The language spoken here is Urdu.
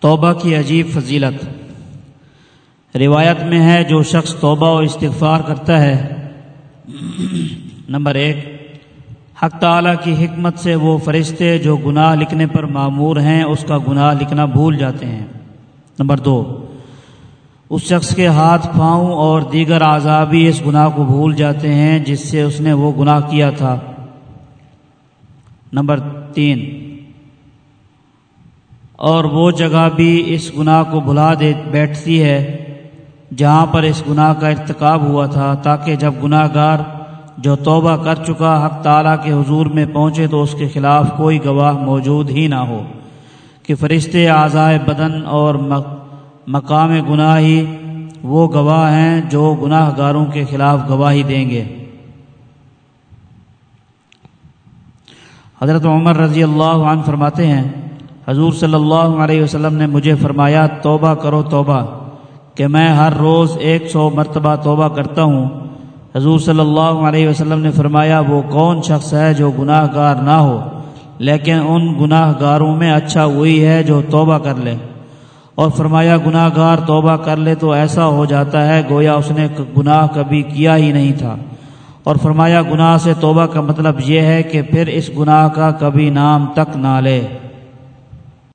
توبہ کی عجیب فضیلت۔ روایت میں ہے جو شخص توبہ و استغفار کرتا ہے۔ نمبر ایک، حق تعالیٰ کی حکمت سے وہ فرشتے جو گناہ لکھنے پر معمور ہیں، اس کا گناہ لکھنا بھول جاتے ہیں۔ نمبر دو، اس شخص کے ہاتھ پاؤں اور دیگر اعضابی اس گناہ کو بھول جاتے ہیں، جس سے اس نے وہ گناہ کیا تھا۔ نمبر تین اور وہ جگہ بھی اس گناہ کو بھلا دے بیٹھتی ہے، جہاں پر اس گناہ کا ارتکاب ہوا تھا، تاکہ جب گناہ گار جو توبہ کر چکا حق تعالیٰ کے حضور میں پہنچے تو اس کے خلاف کوئی گواہ موجود ہی نہ ہو۔ کہ فرشتے اعضائے بدن اور مقام گناہ ہی وہ گواہ ہیں جو گناہ گاروں کے خلاف گواہی دیں گے۔ حضرت عمر رضی اللہ عنہ فرماتے ہیں حضور صلی اللہ علیہ وسلم نے مجھے فرمایا، توبہ کرو، توبہ۔ کہ میں ہر روز ایک سو مرتبہ توبہ کرتا ہوں۔ حضور صلی اللہ علیہ وسلم نے فرمایا، وہ کون شخص ہے جو گناہ گار نہ ہو، لیکن ان گناہ گاروں میں اچھا وہی ہے جو توبہ کر لے۔ اور فرمایا گناہ گار توبہ کر لے تو ایسا ہو جاتا ہے، گویا اس نے گناہ کبھی کیا ہی نہیں تھا۔ اور فرمایا، گناہ سے توبہ کا مطلب یہ ہے کہ پھر اس گناہ کا کبھی نام تک نہ لے۔